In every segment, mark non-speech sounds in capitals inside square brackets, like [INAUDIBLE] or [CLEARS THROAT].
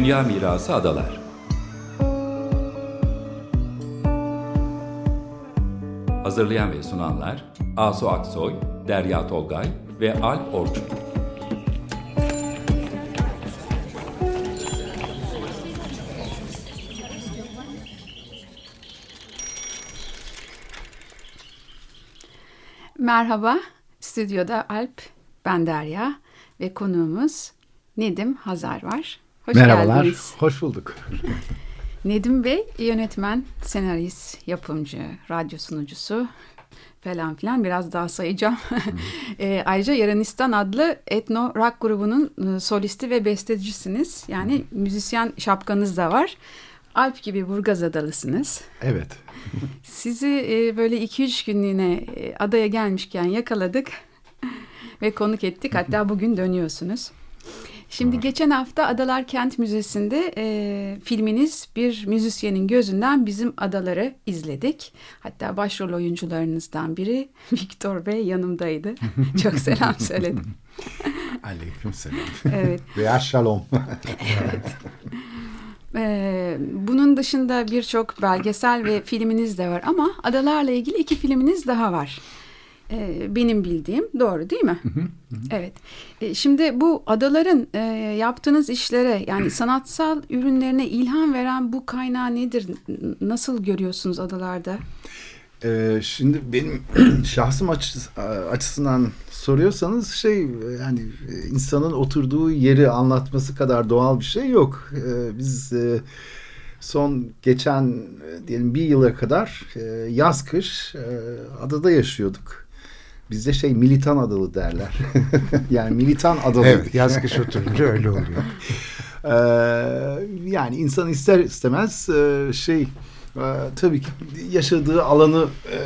Dünya Mirası Adalar Hazırlayan ve sunanlar Asu Aksoy, Derya Tolgay ve Alp Orçun. Merhaba, stüdyoda Alp, ben Derya ve konuğumuz Nedim Hazar var. Hoş Merhabalar, geldiniz. hoş bulduk. [LAUGHS] Nedim Bey yönetmen, senarist, yapımcı, radyo sunucusu falan filan biraz daha sayacağım. [LAUGHS] e, ayrıca Yaranistan adlı etno rock grubunun e, solisti ve bestecisiniz. Yani müzisyen şapkanız da var. Alp gibi Burgaz Adalısınız. Evet. [LAUGHS] Sizi e, böyle 2-3 günlüğüne e, adaya gelmişken yakaladık ve konuk ettik. Hatta bugün dönüyorsunuz. Şimdi evet. geçen hafta Adalar Kent Müzesi'nde e, filminiz bir müzisyenin gözünden bizim adaları izledik. Hatta başrol oyuncularınızdan biri [LAUGHS] Viktor Bey yanımdaydı. [LAUGHS] Çok selam söyledim. [LAUGHS] Aleyküm selam. Evet. Veya şalom. evet. Ee, bunun dışında birçok belgesel ve filminiz de var ama adalarla ilgili iki filminiz daha var. Ee, benim bildiğim doğru değil mi? evet. Ee, şimdi bu adaların e, yaptığınız işlere yani [CLEARS THROAT] sanatsal ürünlerine ilham veren bu kaynağı nedir? Nasıl görüyorsunuz adalarda? Ee, şimdi benim [CLEARS THROAT] şahsım açısından soruyorsanız şey yani insanın oturduğu yeri anlatması kadar doğal bir şey yok. biz son geçen diyelim bir yıla kadar yaz kış adada yaşıyorduk. Bizde şey militan adalı derler. [LAUGHS] yani militan adalı. Evet yaz kış oturunca öyle oluyor. [LAUGHS] yani insan ister istemez şey ee, tabii ki yaşadığı alanı e,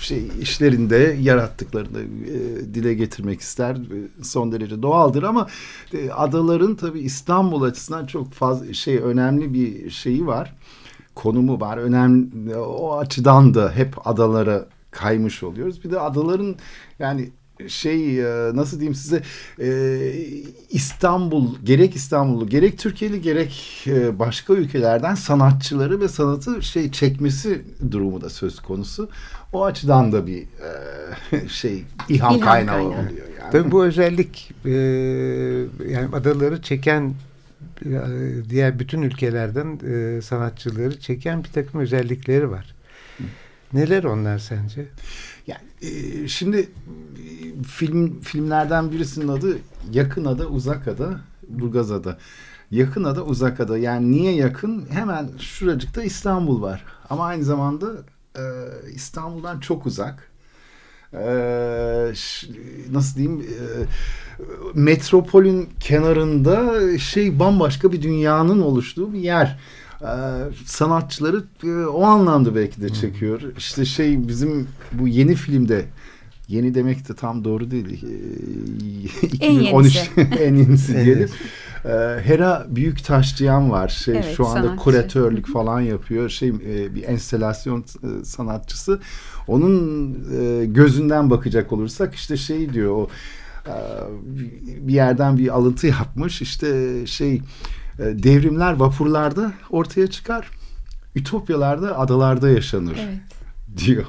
şey işlerinde yarattıklarını e, dile getirmek ister. Son derece doğaldır ama e, adaların tabii İstanbul açısından çok fazla şey önemli bir şeyi var. Konumu var. Önemli o açıdan da hep adalara kaymış oluyoruz. Bir de adaların yani şey e, nasıl diyeyim size e, İstanbul gerek İstanbullu gerek Türkiye'li gerek e, başka ülkelerden sanatçıları ve sanatı şey çekmesi durumu da söz konusu. O açıdan da bir [LAUGHS] şey ilham, ilham kaynağı, kaynağı oluyor yani. Tabii bu özellik yani adaları çeken diğer bütün ülkelerden sanatçıları çeken bir takım özellikleri var. Neler onlar sence? Yani e, şimdi film filmlerden birisinin adı Yakın Ada, Uzak Ada, Burgaz Ada. Yakın Ada, Uzak Ada. Yani niye yakın? Hemen şuracıkta İstanbul var. Ama aynı zamanda e, İstanbul'dan çok uzak. E, nasıl diyeyim? E, metropolün kenarında şey bambaşka bir dünyanın oluştuğu bir yer. Ee, sanatçıları e, o anlamda belki de çekiyor. İşte şey bizim bu yeni filmde yeni demek de tam doğru değil. Ee, [LAUGHS] en yenisi. [LAUGHS] en yenisi diyelim. Ee, Hera Büyük Taşçıyan var. Şey evet, şu anda sanatçı. kuratörlük falan yapıyor. Şey e, bir enstelasyon e, sanatçısı. Onun gözünden bakacak olursak işte şey diyor o bir yerden bir alıntı yapmış. İşte şey e, devrimler vapurlarda ortaya çıkar. Ütopyalarda adalarda yaşanır. Evet [LAUGHS] diyor.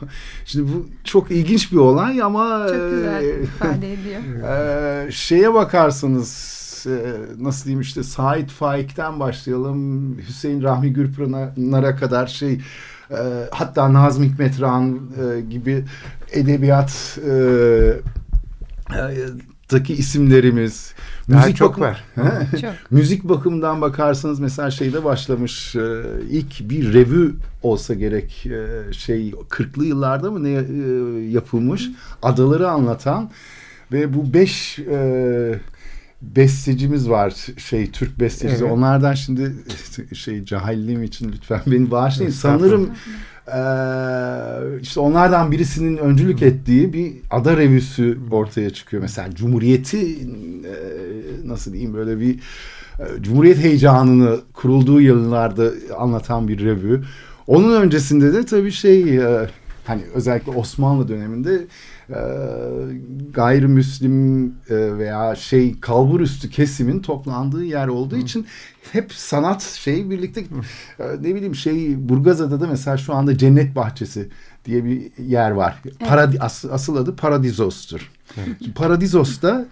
Şimdi bu çok ilginç bir olay ama çok güzel e, ifade ediyor. [LAUGHS] E, şeye bakarsanız e, nasıl diyeyim işte Said Faik'ten başlayalım Hüseyin Rahmi Gürpınar'a kadar şey e, hatta Nazım Hikmet Rağan e, gibi edebiyat e, Taki isimlerimiz. Daha müzik çok bakım, var. [LAUGHS] çok. Müzik bakımından bakarsanız mesela şeyde başlamış e, ilk bir revü olsa gerek e, şey 40'lı yıllarda mı ne e, yapılmış adaları anlatan ve bu beş bestecimiz var şey Türk bestecisi evet. onlardan şimdi [LAUGHS] şey cahilliğim için lütfen beni bağışlayın sanırım ee, işte onlardan birisinin öncülük ettiği bir ada revüsü ortaya çıkıyor. Mesela Cumhuriyeti e, nasıl diyeyim böyle bir e, Cumhuriyet heyecanını kurulduğu yıllarda anlatan bir revü. Onun öncesinde de tabii şey e, hani özellikle Osmanlı döneminde e, gayrimüslim e, veya şey kalbur üstü kesimin toplandığı yer olduğu için hep sanat şeyi birlikte e, ne bileyim şey Burgazada'da da mesela şu anda Cennet Bahçesi diye bir yer var. Paradi, as, asıl adı Paradizos'tur. Paradizos'ta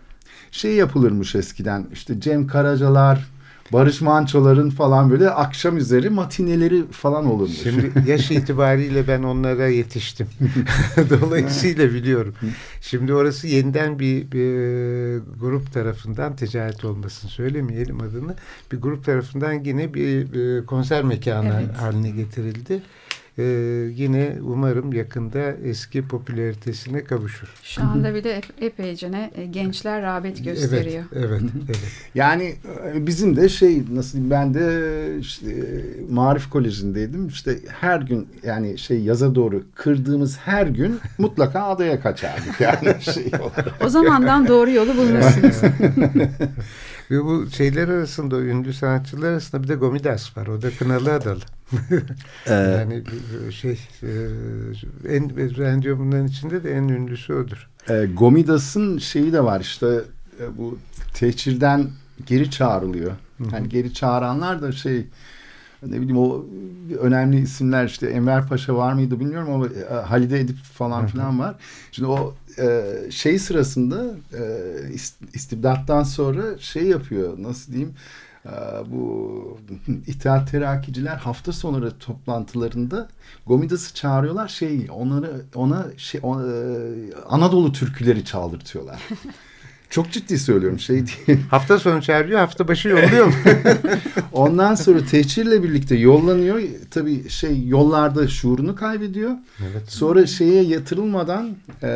şey yapılırmış eskiden işte Cem Karacalar, Barış Manço'ların falan böyle akşam üzeri matineleri falan olurmuş. Şimdi yaş itibariyle ben onlara yetiştim. [LAUGHS] [LAUGHS] Dolayısıyla biliyorum. Şimdi orası yeniden bir, bir grup tarafından ticaret olmasını söylemeyelim adını. Bir grup tarafından yine bir, bir konser mekanı evet. haline getirildi e, yine umarım yakında eski popülaritesine kavuşur. Şu anda bir de epeyce ne e, gençler rağbet gösteriyor. Evet, evet, evet. Yani e, bizim de şey nasıl diyeyim ben de işte Marif Koleji'ndeydim. İşte her gün yani şey yaza doğru kırdığımız her gün mutlaka adaya kaçardık yani şey olarak. O zamandan doğru yolu bulmuşsunuz. Ve bu şeyler arasında, ünlü sanatçılar arasında bir de Gomidas var. O da Kınalı Adalı. [LAUGHS] yani şey e, en ben diyor bunların içinde de en ünlüsü odur. E, Gomidas'ın şeyi de var işte e, bu tehcirden geri çağrılıyor. Hı hı. Yani geri çağıranlar da şey ne bileyim o önemli isimler işte Enver Paşa var mıydı bilmiyorum ama e, Halide Edip falan filan var. Şimdi o e, şey sırasında e, istibdattan sonra şey yapıyor nasıl diyeyim e, bu [LAUGHS] İttihat Terakkiciler hafta sonları toplantılarında Gomidas'ı çağırıyorlar şey onları ona şey ona, e, Anadolu türküleri çaldırtıyorlar. [LAUGHS] Çok ciddi söylüyorum şey değil. [LAUGHS] Hafta sonu çağırıyor hafta başı yolluyor mu? [LAUGHS] Ondan sonra tehcirle birlikte yollanıyor. Tabii şey yollarda şuurunu kaybediyor. Evet. Sonra şeye yatırılmadan e,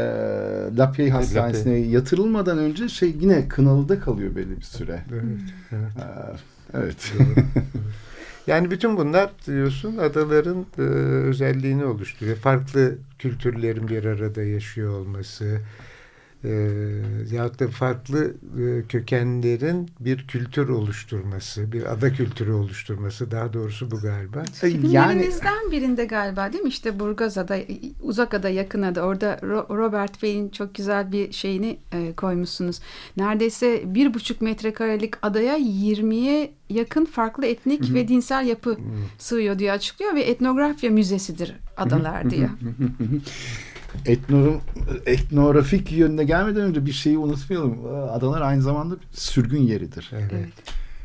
Lapye Hastanesi'ne yatırılmadan önce şey yine Kınalı'da kalıyor belli bir süre. Evet. Evet. Ee, evet. Yani bütün bunlar diyorsun adaların e, özelliğini oluşturuyor. Farklı kültürlerin bir arada yaşıyor olması, e, yahut da farklı e, kökenlerin bir kültür oluşturması, bir ada kültürü oluşturması daha doğrusu bu galiba. Filmlerimizden birinde galiba değil mi? İşte Burgazada, uzak ada, yakın ada. Orada Robert Bey'in çok güzel bir şeyini e, koymuşsunuz. Neredeyse bir buçuk metrekarelik adaya 20'ye yakın farklı etnik ve dinsel yapı sığıyor diye açıklıyor ve etnografya müzesidir adalar diye. Etno, etnografik yönüne gelmeden önce bir şeyi unutmayalım. Adalar aynı zamanda sürgün yeridir. Evet. evet.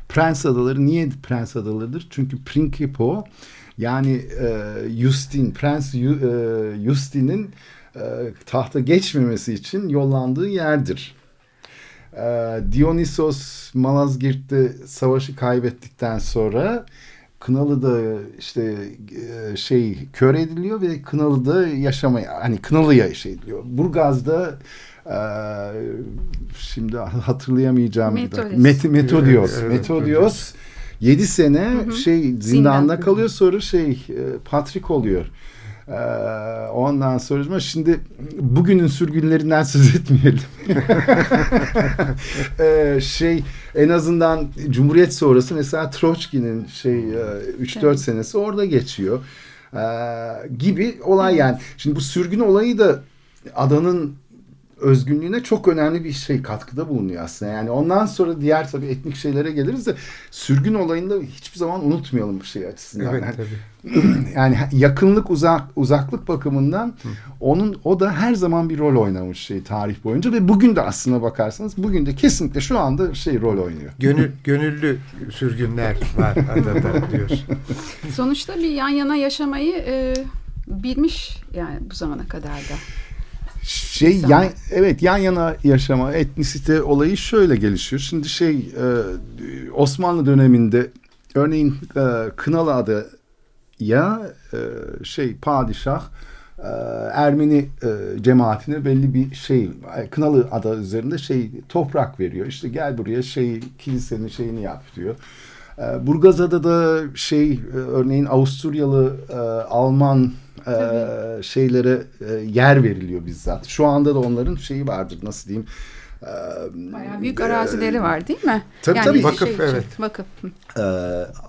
Prens Adaları niye Prens Adalarıdır? Çünkü Prinkipo yani e, Justin, Prens e, Justin'in e, tahta geçmemesi için yollandığı yerdir. E, Dionysos Malazgirt'te savaşı kaybettikten sonra Kınalı'da işte e, şey kör ediliyor ve Kınalı'da yaşamaya hani Kınalı'ya şey ediliyor. Burgaz'da e, şimdi hatırlayamayacağım Metodist. Met Metodios. Evet, Metodios 7 sene hı hı. şey zindanda Zindan. kalıyor sonra şey e, Patrik oluyor. Ee, ondan sonra şimdi bugünün sürgünlerinden söz etmeyelim. [LAUGHS] ee, şey en azından Cumhuriyet sonrası mesela Troçki'nin şey 3-4 evet. senesi orada geçiyor. Ee, gibi olay yani. Şimdi bu sürgün olayı da adanın özgünlüğüne çok önemli bir şey katkıda bulunuyor aslında. Yani ondan sonra diğer tabii etnik şeylere geliriz de sürgün olayında hiçbir zaman unutmayalım bu şey açısından. Evet yani, tabii. [CLEARS THROAT] yani yakınlık uzak uzaklık bakımından Hı. onun o da her zaman bir rol oynamış şey tarih boyunca ve bugün de aslına bakarsanız bugün de kesinlikle şu anda şey rol oynuyor. Gönül, gönüllü sürgünler var adada diyorsun. Sonuçta bir yan yana yaşamayı e, bilmiş yani bu zamana kadar da şey yan, evet yan yana yaşama etnisite olayı şöyle gelişiyor. Şimdi şey e, Osmanlı döneminde örneğin e, Kınalı adı ya e, şey padişah e, Ermeni e, cemaatine belli bir şey Kınalı ada üzerinde şey toprak veriyor. İşte gel buraya şey kilisenin şeyini yap diyor. E, Burgazada da şey e, örneğin Avusturyalı e, Alman e, şeylere e, yer veriliyor bizzat. Şu anda da onların şeyi vardır nasıl diyeyim. E, Bayağı büyük arazileri e, var değil mi? Tabii yani tabii. Vakıf şey, evet. Vakıf. E,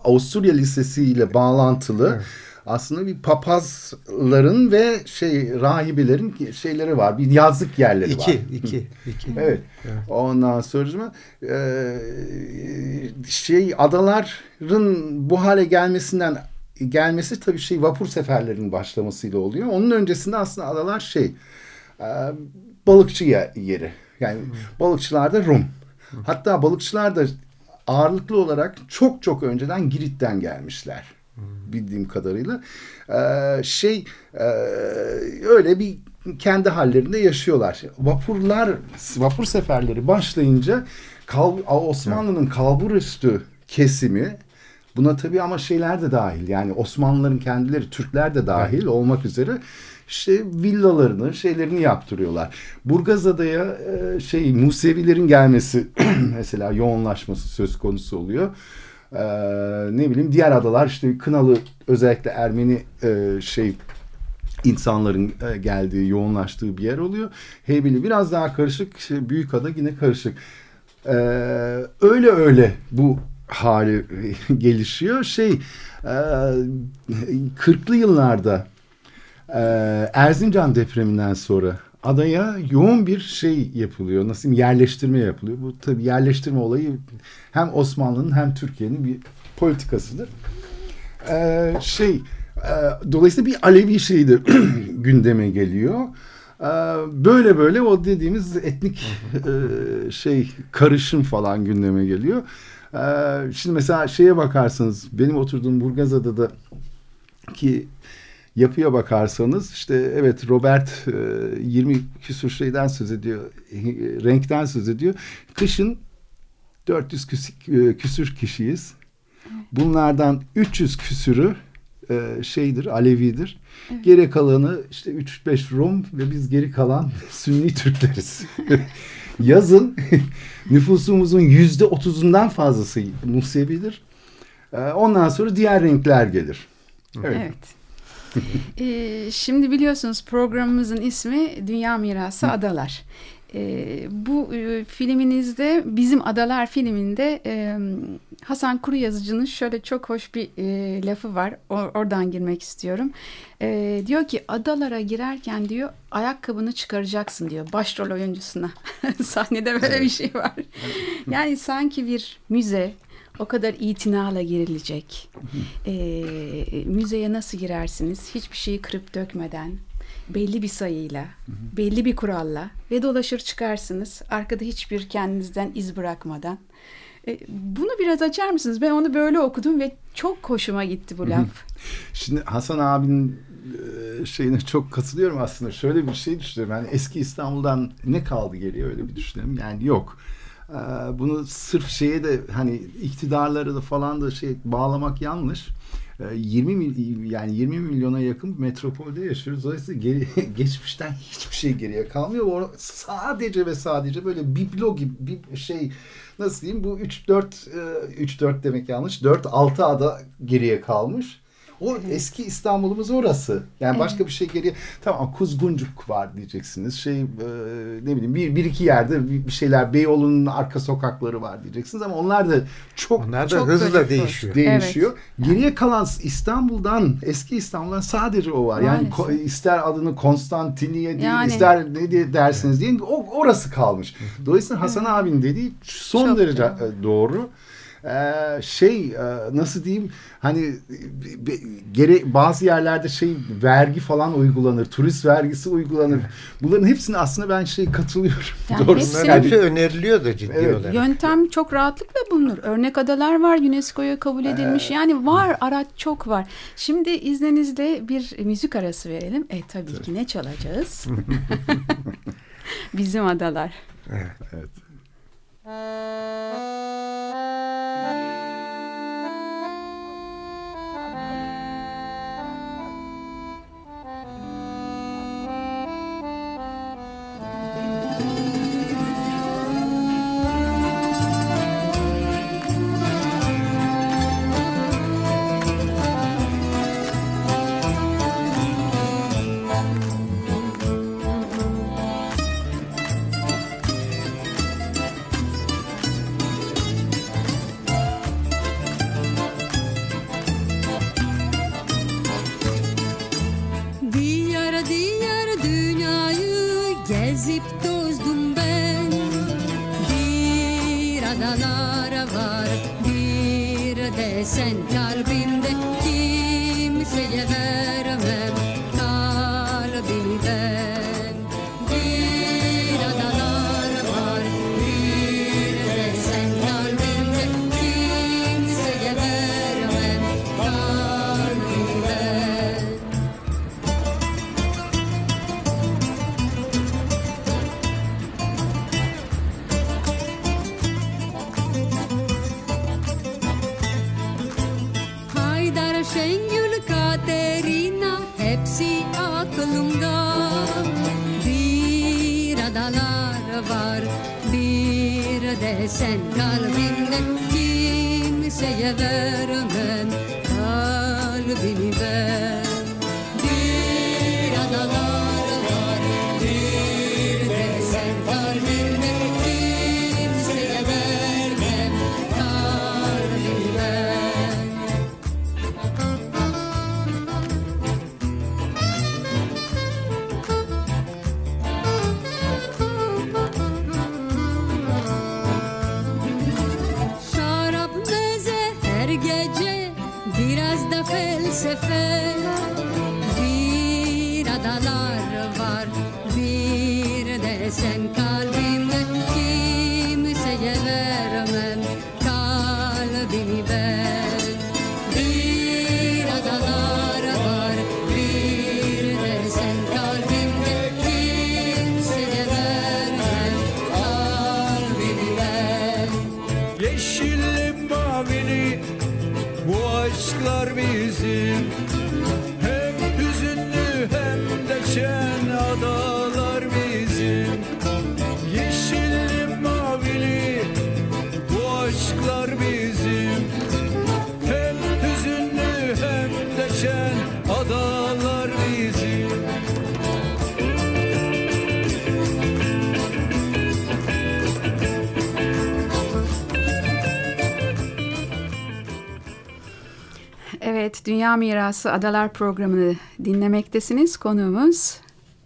Avusturya Lisesi ile bağlantılı evet. aslında bir papazların ve şey rahibelerin şeyleri var. Bir yazlık yerleri iki, var. İki, iki. Evet. evet. Ondan sonra e, şey adaların bu hale gelmesinden gelmesi tabii şey vapur seferlerinin başlamasıyla oluyor. Onun öncesinde aslında adalar şey e, balıkçı yeri. Yani balıkçılar da Rum. Hatta balıkçılar da ağırlıklı olarak çok çok önceden Girit'ten gelmişler. Bildiğim kadarıyla. Ee, şey e, öyle bir kendi hallerinde yaşıyorlar. Vapurlar, vapur seferleri başlayınca kal, Osmanlı'nın kalbur üstü kesimi buna tabii ama şeyler de dahil. Yani Osmanlıların kendileri, Türkler de dahil evet. olmak üzere işte villalarını, şeylerini yaptırıyorlar. Burgazada'ya e, şey Musevilerin gelmesi [CLEARS THROAT] mesela yoğunlaşması söz konusu oluyor. Ee, ne bileyim diğer adalar işte Kınalı özellikle Ermeni e, şey insanların e, geldiği, yoğunlaştığı bir yer oluyor. Heybeli biraz daha karışık, büyük ada yine karışık. Ee, öyle öyle bu hali gelişiyor. Şey, e, 40'lı yıllarda e, Erzincan depreminden sonra adaya yoğun bir şey yapılıyor. Nasıl yerleştirme yapılıyor. Bu tabii yerleştirme olayı hem Osmanlı'nın hem Türkiye'nin bir politikasıdır. Ee, şey e, dolayısıyla bir Alevi şeyi de [CLEARS THROAT] gündeme geliyor. Ee, böyle böyle o dediğimiz etnik e, şey karışım falan gündeme geliyor. Ee, şimdi mesela şeye bakarsanız benim oturduğum Burgazada'da ki yapıya bakarsanız işte evet Robert 20 küsur şeyden söz ediyor, renkten söz ediyor. Kışın 400 küsür kişiyiz. Bunlardan 300 küsürü e, şeydir, Alevidir. Evet. Geri kalanı işte 3-5 Rum ve biz geri kalan [LAUGHS] Sünni Türkleriz. [LAUGHS] Yazın [LAUGHS] nüfusumuzun yüzde otuzundan fazlası Musevidir. E, ondan sonra diğer renkler gelir. Evet. evet. ee, şimdi biliyorsunuz programımızın ismi Dünya Mirası Adalar. E, bu e, filminizde bizim Adalar filminde e, Hasan Kuru yazıcının şöyle çok hoş bir e, lafı var. O, oradan girmek istiyorum. E, diyor ki adalara girerken diyor ayakkabını çıkaracaksın diyor başrol oyuncusuna. [LAUGHS] Sahnede böyle bir şey var. Yani sanki bir müze o kadar itinayla girilecek. E, müzeye nasıl girersiniz? Hiçbir şeyi kırıp dökmeden belli bir sayıyla, belli bir kuralla ve dolaşır çıkarsınız. Arkada hiçbir kendinizden iz bırakmadan. E, bunu biraz açar mısınız? Ben onu böyle okudum ve çok hoşuma gitti bu laf. Şimdi Hasan abinin e, şeyine çok katılıyorum aslında. Şöyle bir şey düşünüyorum. Yani eski İstanbul'dan ne kaldı geriye öyle bir düşünelim. Yani yok. E, bunu sırf şeye de hani iktidarları da falan da şey bağlamak yanlış. 20 ee, yani 20 milyona yakın metropolde yaşıyoruz. Dolayısıyla geri, [LAUGHS] geçmişten hiçbir şey geriye kalmıyor. O sadece ve sadece böyle biblo gibi bir şey nasıl diyeyim bu 3 4 3 4 demek yanlış. 4 6 ada geriye kalmış. O eski İstanbul'umuz orası. Yani evet. başka bir şey geriye tamam Kuzguncuk var diyeceksiniz. Şey e, ne bileyim bir, bir iki yerde bir, bir şeyler Beyoğlu'nun arka sokakları var diyeceksiniz ama onlar da çok onlar da çok hızla değişiyor. Değişiyor. Evet. Geriye kalan İstanbul'dan eski İstanbul'dan sadece o var. Yani ko, ister adını Konstantiniye deyin, yani. ister ne diye dersiniz deyin o orası kalmış. Dolayısıyla Hasan abinin dediği son çok derece doğru. doğru e, şey e, nasıl diyeyim hani gere, bazı yerlerde şey vergi falan uygulanır. Turist vergisi uygulanır. Bunların hepsine aslında ben şey katılıyorum. [LAUGHS] Yani Doğrusu. Hepsi, hepsi öneriliyor da ciddi evet. olarak. Yöntem çok rahatlıkla bulunur. Örnek adalar var UNESCO'ya kabul edilmiş. Ee, yani var araç çok var. Şimdi izninizle bir müzik arası verelim. E tabii, tabii. ki ne çalacağız? [LAUGHS] [LAUGHS] Bizim adalar. Evet. evet. Adalar var. Bir de sen kalbimde kimseye vermem Kimseye vermem kalbimi ben Dünya Mirası Adalar programını dinlemektesiniz. Konuğumuz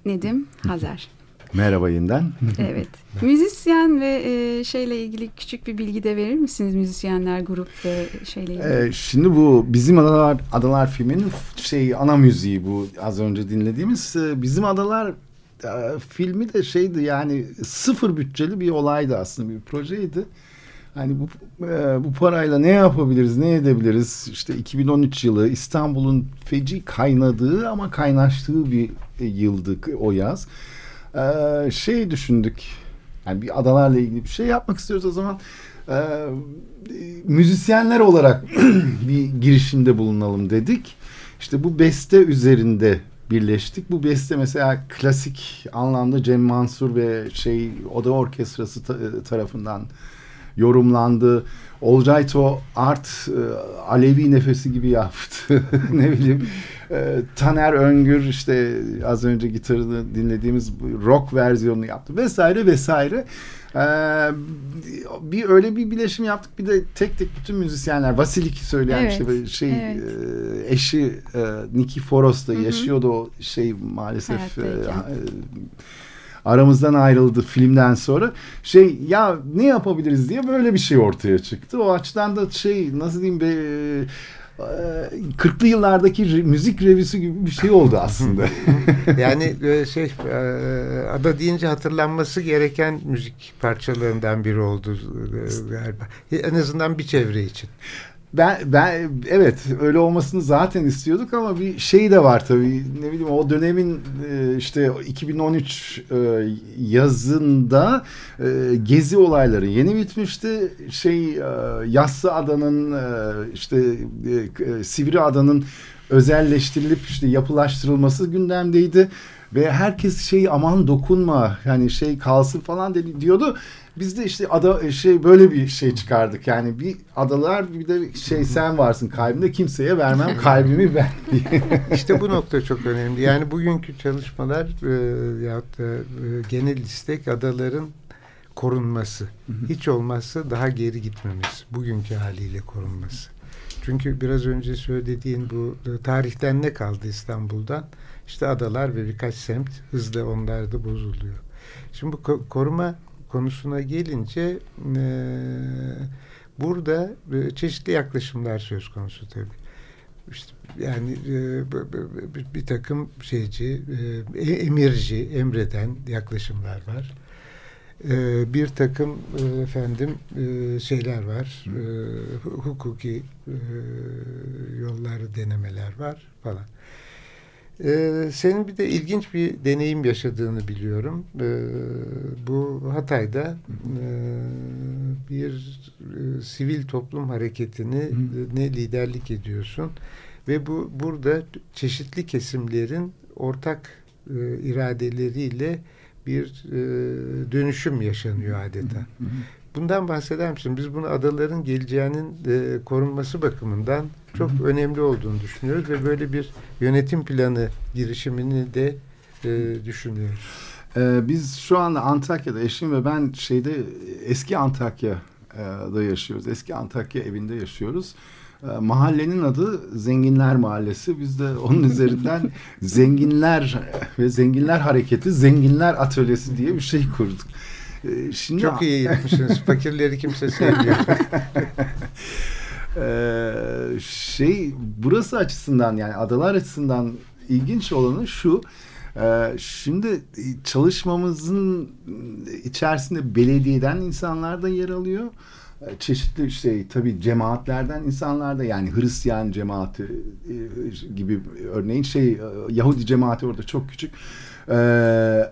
Nedim Hazar. Merhaba yeniden. Evet. Müzisyen ve e, şeyle ilgili küçük bir bilgi de verir misiniz? Müzisyenler, grup ve şeyle ilgili. Ee, şimdi bu bizim adalar adalar filminin şey ana müziği bu az önce dinlediğimiz Ee, bizim adalar e, filmi de şeydi yani sıfır bütçeli bir olaydı aslında bir projeydi. Hani bu e, bu parayla ne yapabiliriz, ne edebiliriz? İşte 2013 yılı İstanbul'un feci kaynadığı ama kaynaştığı bir e, yıldı o yaz. Ee, şey düşündük. Yani bir adalarla ilgili bir şey yapmak istiyoruz o zaman. Ee, müzisyenler olarak [CLEARS THROAT] bir girişimde bulunalım dedik. İşte bu beste üzerinde birleştik. Bu beste mesela klasik anlamda Cem Mansur ve şey Oda Orkestrası ta- tarafından yorumlandı. Olcayto Art e, Alevi nefesi gibi yaptı. [LAUGHS] ne bileyim. E, Taner Öngür işte az önce gitarını dinlediğimiz rock versiyonunu yaptı vesaire vesaire. E, bir öyle bir bileşim yaptık. Bir de tek tek bütün müzisyenler Vasilik söyleyen Evet, işte böyle şey evet. e, eşi e, Nikiforos da yaşıyordu o şey maalesef Hayattayken. e, aramızdan ayrıldı filmden sonra. Şey ya ne yapabiliriz diye böyle bir şey ortaya çıktı. O açıdan da şey nasıl diyeyim be e, 40'lı yıllardaki müzik revisi gibi bir şey oldu aslında. [LAUGHS] Yani e, şey e, ada deyince hatırlanması gereken müzik parçalarından biri oldu e, galiba. En azından bir çevre için. Ben ben evet öyle olmasını zaten istiyorduk ama bir şey de var tabii ne bileyim o dönemin e, işte 2013 e, yazında e, gezi olayları yeni bitmişti. Şey Yassı Adanın işte Sivri Adanın özelleştirilip işte yapılaştırılması gündemdeydi ve herkes şey aman dokunma yani şey kalsın falan dedi diyordu. Biz de işte ada şey böyle bir şey çıkardık. Yani bir adalar bir de şey [LAUGHS] sen varsın kalbimde kimseye vermem kalbimi [LAUGHS] ben diye. İşte bu nokta çok önemli. Yani bugünkü çalışmalar e, yahut da e, genel istek adaların korunması. Hiç olmazsa daha geri gitmemiz. Bugünkü haliyle korunması. Çünkü biraz önce söylediğin bu e, tarihten ne kaldı İstanbul'dan? İşte adalar ve birkaç semt hızla onlar da bozuluyor. Şimdi bu ko- koruma konusuna gelince e, burada e, çeşitli yaklaşımlar söz konusu tabii. İşte yani e, bir takım şeyci, e, emirci, emreden yaklaşımlar var. E, bir takım e, efendim e, şeyler var, e, hukuki e, yolları denemeler var falan. Ee, senin bir de ilginç bir deneyim yaşadığını biliyorum. Ee, bu Hatay'da e, bir e, sivil toplum hareketini Hı. ne liderlik ediyorsun ve bu burada çeşitli kesimlerin ortak e, iradeleriyle bir e, dönüşüm yaşanıyor adeta. Bundan bahseder misin? Biz bunu adaların geleceğinin e, korunması bakımından çok önemli olduğunu düşünüyoruz ve böyle bir yönetim planı girişimini de e, düşünüyoruz. Ee, biz şu anda Antakya'da eşim ve ben şeyde eski Antakya'da yaşıyoruz. Eski Antakya evinde yaşıyoruz. Ee, mahallenin adı Zenginler Mahallesi. Biz de onun [LAUGHS] üzerinden Zenginler ve Zenginler Hareketi, Zenginler Atölyesi diye bir şey kurduk. Ee, Şimdi Çok iyi yapmışsınız. Fakirleri kimse sevmiyor. [LAUGHS] Ee, şey burası açısından yani adalar açısından ilginç olanı şu. Ee, şimdi çalışmamızın içerisinde belediyeden insanlar da yer alıyor. Ee, Çeşitli şey tabii cemaatlerden insanlar da yani Hristiyan cemaati e, gibi örneğin şey e, Yahudi cemaati orada çok küçük. Ee,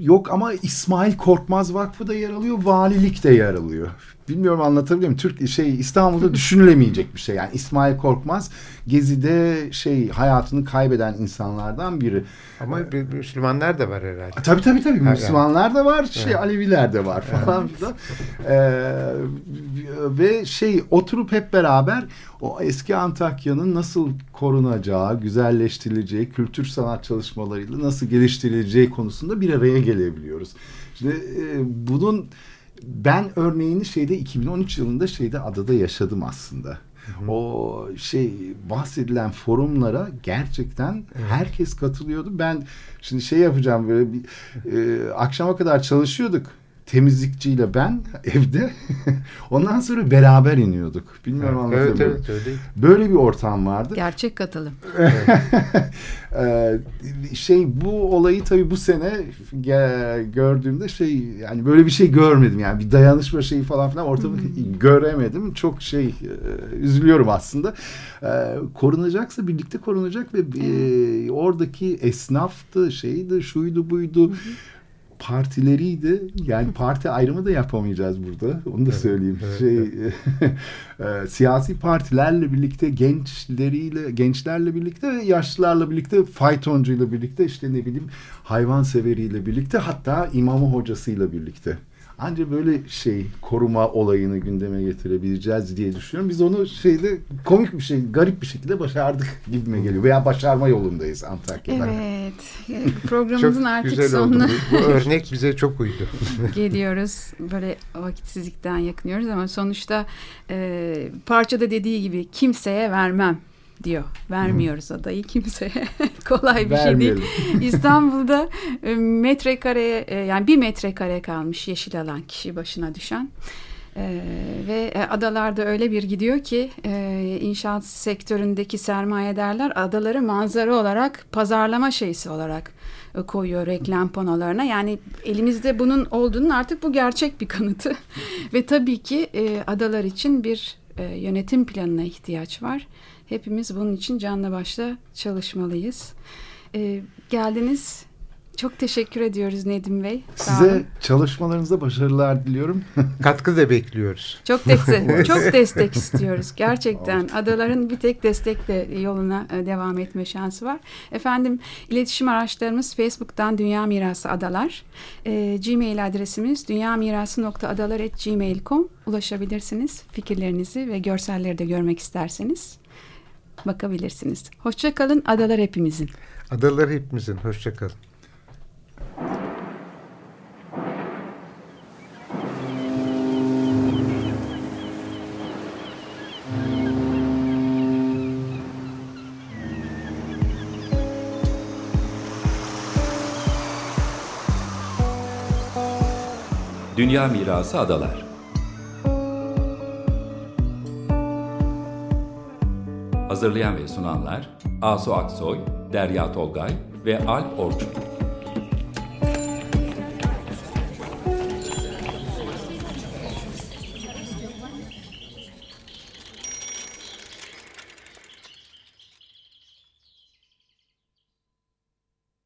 Yok ama İsmail Korkmaz Vakfı da yer alıyor, valilik de yer alıyor. Bilmiyorum anlatabiliyor muyum? Türk şey İstanbul'da [LAUGHS] düşünülemeyecek bir şey. Yani İsmail Korkmaz Gezi'de şey hayatını kaybeden insanlardan biri. Ama bir- Müslümanlar da var herhalde. Tabii tabii tabii. Ha, Müslümanlar da var, şey Evet. Aleviler de var falan filan. Ee, ve şey oturup hep beraber o eski Antakya'nın nasıl korunacağı, güzelleştirileceği, kültür sanat çalışmalarıyla nasıl geliştirileceği konusunda bir araya gelebiliyoruz. Şimdi e, bunun ben örneğini şeyde 2013 yılında şeyde adada yaşadım aslında. O şey bahsedilen forumlara gerçekten herkes katılıyordu. Ben şimdi şey yapacağım böyle bir e, akşama kadar çalışıyorduk temizlikçiyle ben [LAUGHS] evde. Ondan sonra beraber iniyorduk. Bilmiyorum Evet anlatabiliyor evet öyle. Böyle bir ortam vardı. Gerçek katılım. [LAUGHS] Ee, şey bu olayı tabii bu sene gördüğümde şey yani böyle bir şey görmedim yani bir dayanışma şeyi falan filan ortamı [LAUGHS] göremedim çok şey e, üzülüyorum aslında Ee, korunacaksa birlikte korunacak ve e, oradaki esnaftı şeydi şuydu buydu partileriydi. Yani [LAUGHS] parti ayrımı da yapamayacağız burada. Onu da söyleyeyim. evet, şey [LAUGHS] e, siyasi partilerle birlikte gençleriyle gençlerle birlikte yaşlılarla birlikte faytoncuyla birlikte işte ne bileyim hayvan severiyle birlikte hatta imamı hocasıyla birlikte. Ancak böyle şey koruma olayını gündeme getirebileceğiz diye düşünüyorum. Biz onu şeyde komik bir şey, garip bir şekilde başardık gibime geliyor. Veya başarma yolundayız Antakya'da. Evet. [LAUGHS] Programımızın Çok artık güzel oldu. sonuna Bu, bu [LAUGHS] örnek bize çok uydu. [LAUGHS] geliyoruz. Böyle vakitsizlikten yakınıyoruz ama sonuçta e, parçada dediği gibi kimseye vermem diyor. Vermiyoruz adayı kimseye. [LAUGHS] Kolay bir şey değil. [LAUGHS] İstanbul'da e, metrekareye yani bir metrekare kalmış yeşil alan kişi başına düşen. E, ve e, adalarda öyle bir gidiyor ki e, inşaat sektöründeki sermayedarlar adaları manzara olarak pazarlama şeysi olarak e, koyuyor reklam panolarına. Yani elimizde bunun olduğunun artık bu gerçek bir kanıtı. [LAUGHS] ve tabii ki e, adalar için bir e, yönetim planına ihtiyaç var. Hepimiz bunun için canla başla çalışmalıyız. E, geldiniz. Çok teşekkür ediyoruz Nedim Bey. Sağ olun. Size çalışmalarınızda başarılar diliyorum. [LAUGHS] Katkı da bekliyoruz. Çok destek, [LAUGHS] çok destek istiyoruz. Gerçekten adaların bir tek destekle yoluna e, devam etme şansı var. Efendim iletişim araçlarımız Facebook'tan Dünya Mirası Adalar. E, Gmail adresimiz dünyamirası.adalar.gmail.com ulaşabilirsiniz. Fikirlerinizi ve görselleri de görmek isterseniz bakabilirsiniz. Hoşçakalın adalar hepimizin. Adalar hepimizin. Hoşçakalın. Dünya Mirası Adalar Hazırlayan ve sunanlar Asu Aksoy, Derya Tolgay ve Alp Orçun.